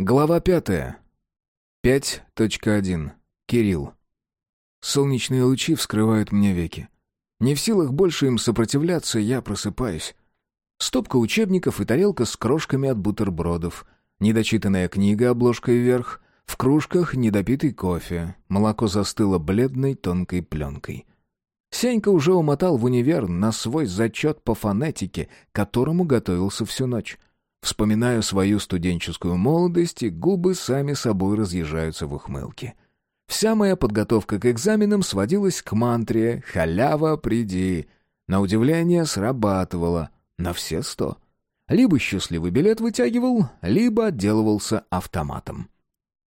Глава пятая. 5.1. Кирилл. Солнечные лучи вскрывают мне веки. Не в силах больше им сопротивляться, я просыпаюсь. Стопка учебников и тарелка с крошками от бутербродов. Недочитанная книга обложкой вверх. В кружках недопитый кофе. Молоко застыло бледной тонкой пленкой. Сенька уже умотал в универ на свой зачет по фонетике, которому готовился всю ночь. Вспоминаю свою студенческую молодость, и губы сами собой разъезжаются в ухмылке. Вся моя подготовка к экзаменам сводилась к мантре «Халява, приди». На удивление срабатывала на все сто. Либо счастливый билет вытягивал, либо отделывался автоматом.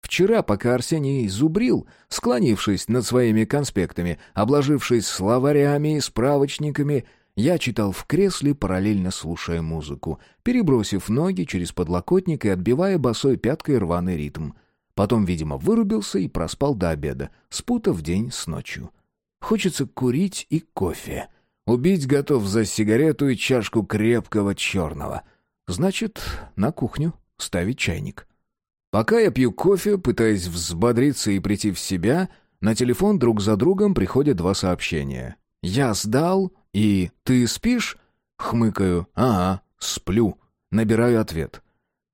Вчера, пока Арсений зубрил, склонившись над своими конспектами, обложившись словарями и справочниками, я читал в кресле, параллельно слушая музыку, перебросив ноги через подлокотник и отбивая босой пяткой рваный ритм. Потом, видимо, вырубился и проспал до обеда, спутав день с ночью. Хочется курить и кофе. Убить готов за сигарету и чашку крепкого черного. Значит, на кухню ставить чайник. Пока я пью кофе, пытаясь взбодриться и прийти в себя, на телефон друг за другом приходят два сообщения. «Я сдал» и «Ты спишь?» Хмыкаю «Ага, сплю». Набираю ответ.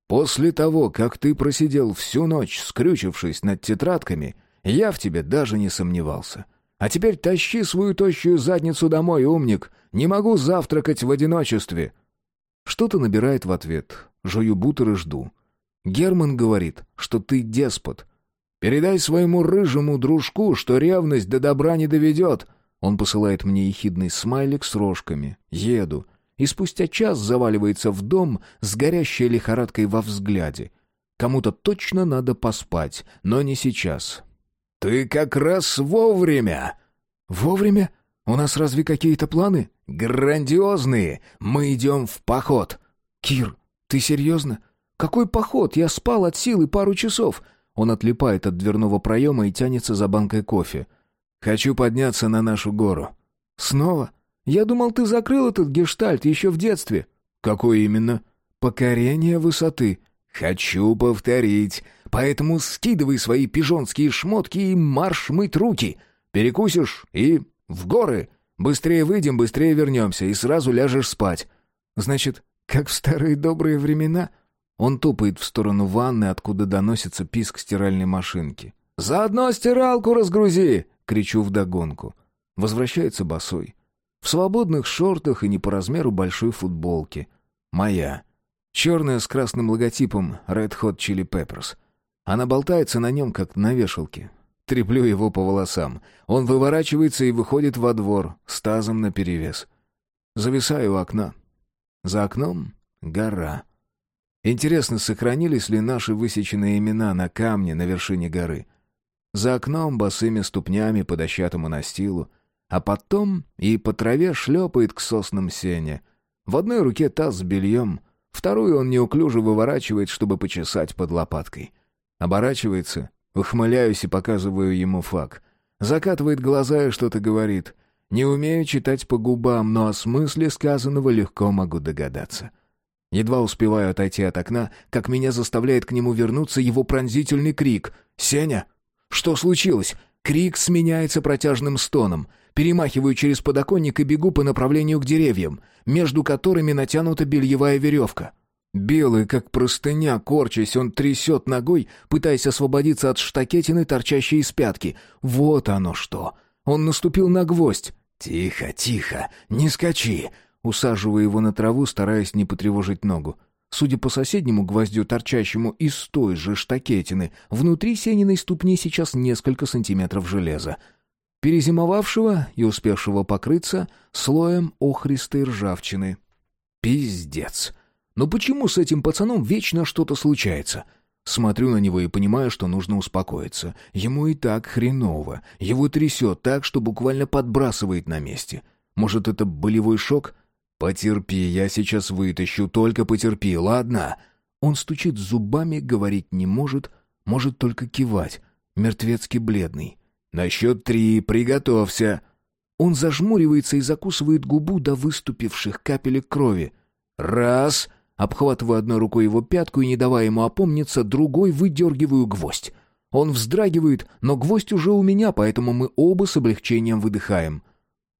«После того, как ты просидел всю ночь, скрючившись над тетрадками, я в тебе даже не сомневался. А теперь тащи свою тощую задницу домой, умник. Не могу завтракать в одиночестве». Что-то набирает в ответ. Жую бутер и жду. Герман говорит, что ты деспот. Передай своему рыжему дружку, что ревность до добра не доведет. Он посылает мне ехидный смайлик с рожками. Еду. И спустя час заваливается в дом с горящей лихорадкой во взгляде. Кому-то точно надо поспать, но не сейчас. «Ты как раз вовремя!» «Вовремя? У нас разве какие-то планы?» «Грандиозные! Мы идем в поход!» «Кир, ты серьезно? «Какой поход? Я спал от силы пару часов». Он отлипает от дверного проема и тянется за банкой кофе. «Хочу подняться на нашу гору». «Снова? Я думал, ты закрыл этот гештальт еще в детстве». «Какой именно?» «Покорение высоты». «Хочу повторить. Поэтому скидывай свои пижонские шмотки и марш мыть руки. Перекусишь и в горы. Быстрее выйдем, быстрее вернемся, и сразу ляжешь спать». «Значит, как в старые добрые времена?» Он топает в сторону ванны, откуда доносится писк стиральной машинки. «Заодно стиралку разгрузи!» — кричу вдогонку. Возвращается босой. В свободных шортах и не по размеру большой футболке. Моя. Черная с красным логотипом Red Hot Chili Peppers. Она болтается на нем, как на вешалке. Треплю его по волосам. Он выворачивается и выходит во двор с тазом наперевес. Зависаю у окна. За окном — гора. Интересно, сохранились ли наши высеченные имена на камне на вершине горы? За окном босыми ступнями по дощатому настилу, а потом и по траве шлепает к соснам сене. В одной руке таз с бельем, вторую он неуклюже выворачивает, чтобы почесать под лопаткой. Оборачивается, ухмыляюсь и показываю ему фак. Закатывает глаза и что-то говорит. Не умею читать по губам, но о смысле сказанного легко могу догадаться. Едва успеваю отойти от окна, как меня заставляет к нему вернуться его пронзительный крик. «Сеня! Что случилось?» Крик сменяется протяжным стоном. Перемахиваю через подоконник и бегу по направлению к деревьям, между которыми натянута бельевая веревка. Белый, как простыня, корчась, он трясет ногой, пытаясь освободиться от штакетины, торчащей из пятки. Вот оно что! Он наступил на гвоздь. «Тихо, тихо, не скачи!» Усаживаю его на траву, стараясь не потревожить ногу. Судя по соседнему гвоздю, торчащему из той же штакетины, внутри Сениной ступни сейчас несколько сантиметров железа. Перезимовавшего и успевшего покрыться слоем охристой ржавчины. Пиздец. Но почему с этим пацаном вечно что-то случается? Смотрю на него и понимаю, что нужно успокоиться. Ему и так хреново. Его трясет так, что буквально подбрасывает на месте. Может, это болевой шок? «Потерпи, я сейчас вытащу, только потерпи, ладно?» Он стучит зубами, говорить не может, может только кивать, мертвецки бледный. «На счет три, приготовься!» Он зажмуривается и закусывает губу до выступивших капелек крови. «Раз!» Обхватываю одной рукой его пятку и, не давая ему опомниться, другой выдергиваю гвоздь. Он вздрагивает, но гвоздь уже у меня, поэтому мы оба с облегчением выдыхаем.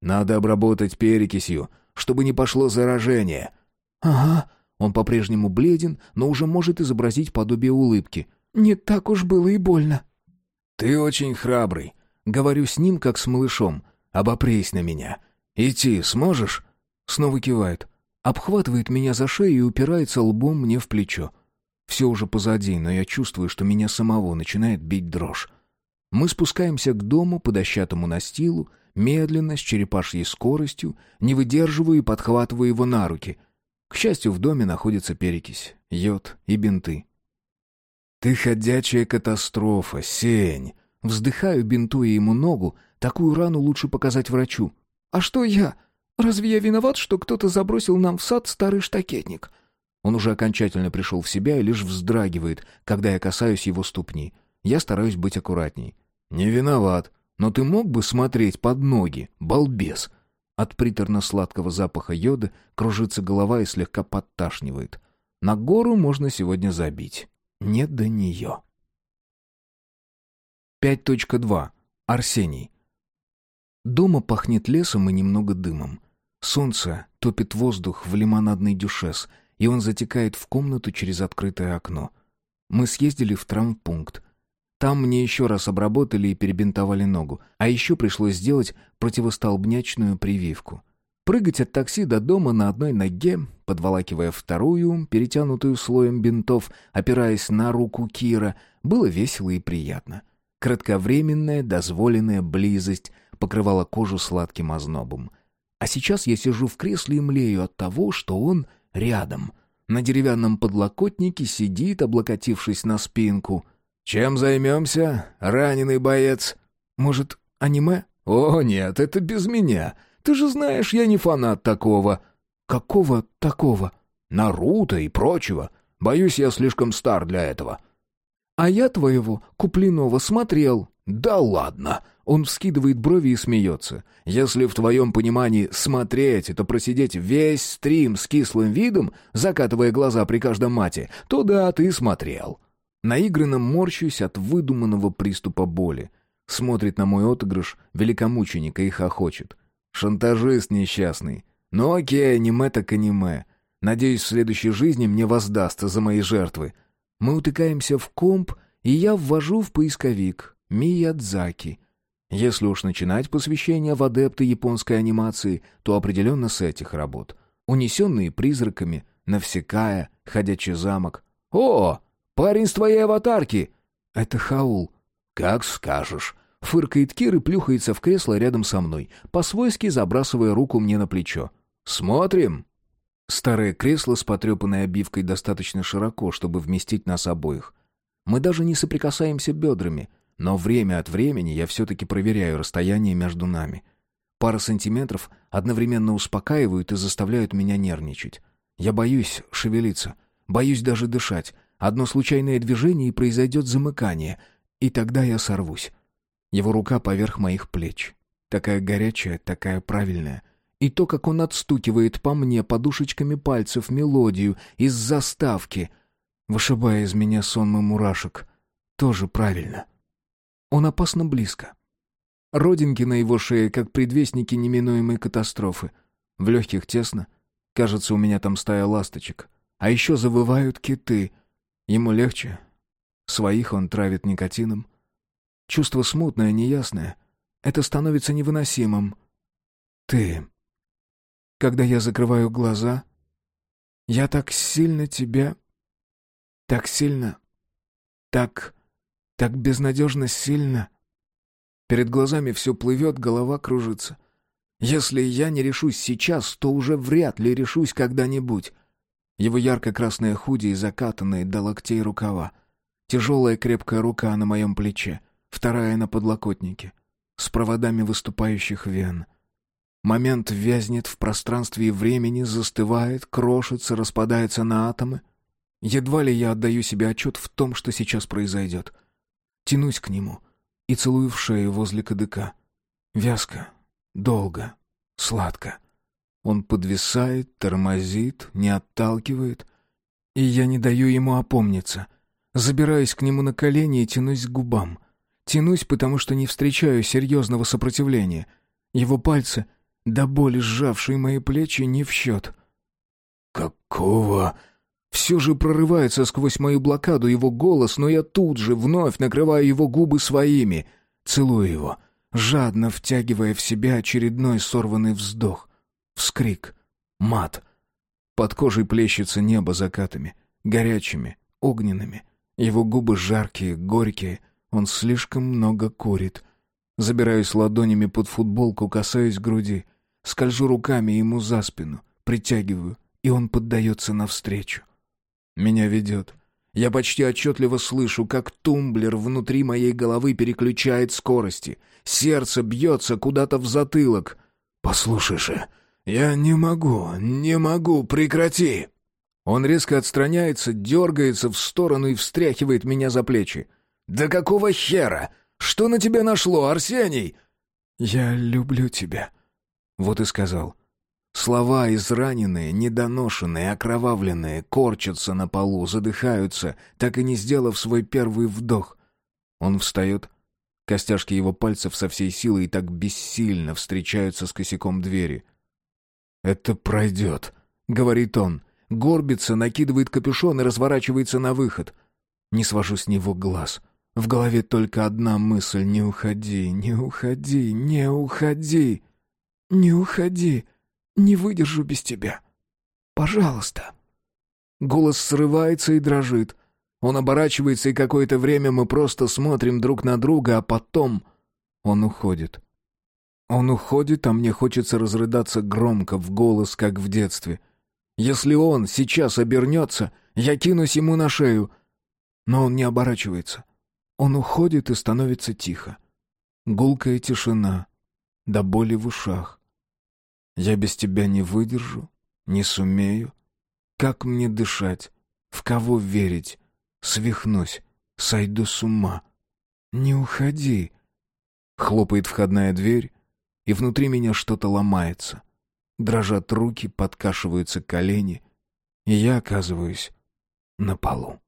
«Надо обработать перекисью, чтобы не пошло заражение». «Ага». Он по-прежнему бледен, но уже может изобразить подобие улыбки. «Не так уж было и больно». «Ты очень храбрый», — говорю с ним, как с малышом. «Обопрись на меня. Идти сможешь?» Снова кивает. Обхватывает меня за шею и упирается лбом мне в плечо. Все уже позади, но я чувствую, что меня самого начинает бить дрожь. Мы спускаемся к дому по дощатому настилу, медленно, с черепашьей скоростью, не выдерживаю и подхватываю его на руки. К счастью, в доме находится перекись, йод и бинты. «Ты ходячая катастрофа, Сень!» Вздыхаю, бинтуя ему ногу, такую рану лучше показать врачу. «А что я? Разве я виноват, что кто-то забросил нам в сад старый штакетник?» Он уже окончательно пришел в себя и лишь вздрагивает, когда я касаюсь его ступни. Я стараюсь быть аккуратней. «Не виноват, но ты мог бы смотреть под ноги, балбес!» От приторно-сладкого запаха йода кружится голова и слегка подташнивает. На гору можно сегодня забить. Нет до нее. 5.2. Арсений. Дома пахнет лесом и немного дымом. Солнце топит воздух в лимонадный дюшес, и он затекает в комнату через открытое окно. Мы съездили в травмпункт. Там мне еще раз обработали и перебинтовали ногу, а еще пришлось сделать противостолбнячную прививку. Прыгать от такси до дома на одной ноге, подволакивая вторую, перетянутую слоем бинтов, опираясь на руку Кира, было весело и приятно. Кратковременная, дозволенная близость покрывала кожу сладким ознобом. А сейчас я сижу в кресле и млею от того, что он рядом. На деревянном подлокотнике сидит, облокотившись на спинку. «Чем займемся, раненый боец?» «Может, аниме?» «О, нет, это без меня. Ты же знаешь, я не фанат такого». «Какого такого?» «Наруто и прочего. Боюсь, я слишком стар для этого». «А я твоего Куплинова смотрел». «Да ладно!» Он вскидывает брови и смеется. «Если в твоем понимании «смотреть» — это просидеть весь стрим с кислым видом, закатывая глаза при каждом мате, то да, ты смотрел». Наигранно морщусь от выдуманного приступа боли. Смотрит на мой отыгрыш великомученика и хохочет. Шантажист несчастный. Ну окей, аниме так аниме. Надеюсь, в следующей жизни мне воздастся за мои жертвы. Мы утыкаемся в комп, и я ввожу в поисковик Миядзаки. Если уж начинать посвящение в адепты японской анимации, то определенно с этих работ. «Унесенные призраками», «Навсекая», «Ходячий замок». «О, парень с твоей аватарки!» «Это Хаул». «Как скажешь». Фыркает Кир и плюхается в кресло рядом со мной, по-свойски забрасывая руку мне на плечо. «Смотрим!» Старое кресло с потрепанной обивкой достаточно широко, чтобы вместить нас обоих. Мы даже не соприкасаемся бедрами, но время от времени я все-таки проверяю расстояние между нами. Пара сантиметров одновременно успокаивают и заставляют меня нервничать. Я боюсь шевелиться, боюсь даже дышать. Одно случайное движение и произойдет замыкание, и тогда я сорвусь. Его рука поверх моих плеч. Такая горячая, такая правильная. И то, как он отстукивает по мне подушечками пальцев мелодию из заставки, вышибая из меня сонмы мурашек, тоже правильно. Он опасно близко. Родинки на его шее, как предвестники неминуемой катастрофы. В легких тесно. Кажется, у меня там стая ласточек. А еще завывают киты. Ему легче. Своих он травит никотином. Чувство смутное, неясное. Это становится невыносимым. Ты. Когда я закрываю глаза, я так сильно тебя... Так сильно... Так... Так безнадежно сильно... Перед глазами все плывет, голова кружится. Если я не решусь сейчас, то уже вряд ли решусь когда-нибудь. Его ярко-красное худи и закатанные до локтей рукава. Тяжелая крепкая рука на моем плече вторая на подлокотнике, с проводами выступающих вен. Момент вязнет в пространстве и времени, застывает, крошится, распадается на атомы. Едва ли я отдаю себе отчет в том, что сейчас произойдет. Тянусь к нему и целую в шею возле кадыка. Вязко, долго, сладко. Он подвисает, тормозит, не отталкивает. И я не даю ему опомниться. Забираюсь к нему на колени и тянусь к губам. Тянусь, потому что не встречаю серьезного сопротивления. Его пальцы, до боли сжавшие мои плечи, не в счет. «Какого?» Все же прорывается сквозь мою блокаду его голос, но я тут же вновь накрываю его губы своими. Целую его, жадно втягивая в себя очередной сорванный вздох. Вскрик. Мат. Под кожей плещется небо закатами. Горячими, огненными. Его губы жаркие, горькие. Он слишком много курит. Забираюсь ладонями под футболку, касаюсь груди. Скольжу руками ему за спину. Притягиваю, и он поддается навстречу. Меня ведет. Я почти отчетливо слышу, как тумблер внутри моей головы переключает скорости. Сердце бьется куда-то в затылок. «Послушай же, я не могу, не могу, прекрати!» Он резко отстраняется, дергается в сторону и встряхивает меня за плечи. «Да какого хера? Что на тебя нашло, Арсений?» «Я люблю тебя», — вот и сказал. Слова израненные, недоношенные, окровавленные, корчатся на полу, задыхаются, так и не сделав свой первый вдох. Он встает. Костяшки его пальцев со всей силой и так бессильно встречаются с косяком двери. «Это пройдет», — говорит он. Горбится, накидывает капюшон и разворачивается на выход. Не свожу с него глаз. В голове только одна мысль — «Не уходи, не уходи, не уходи, не уходи». Не выдержу без тебя. Пожалуйста». Голос срывается и дрожит. Он оборачивается, и какое-то время мы просто смотрим друг на друга, а потом он уходит. Он уходит, а мне хочется разрыдаться громко в голос, как в детстве. Если он сейчас обернется, я кинусь ему на шею. Но он не оборачивается. Он уходит и становится тихо. Гулкая тишина, до боли в ушах. Я без тебя не выдержу, не сумею. Как мне дышать? В кого верить? Свихнусь, сойду с ума. Не уходи. Хлопает входная дверь, и внутри меня что-то ломается. Дрожат руки, подкашиваются колени, и я оказываюсь на полу.